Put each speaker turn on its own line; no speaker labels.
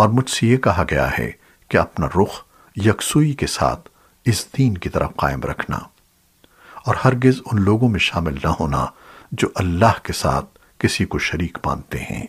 اور مجھ سے یہ کہا گیا ہے کہ اپنا رخ یکسوئی کے ساتھ اس دین کی طرف قائم رکھنا اور ہرگز ان لوگوں میں شامل نہ ہونا جو اللہ کے ساتھ کسی کو شریک مانتے ہیں۔